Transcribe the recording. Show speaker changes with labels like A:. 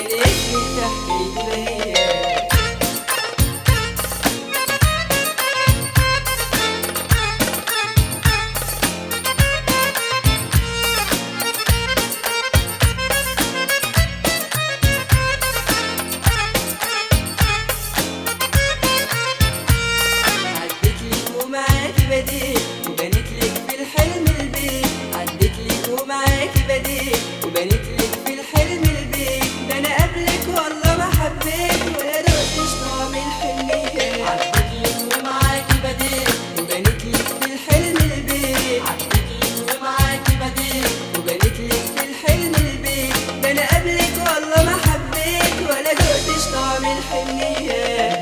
A: Ele existe a feita نہیں ہے۔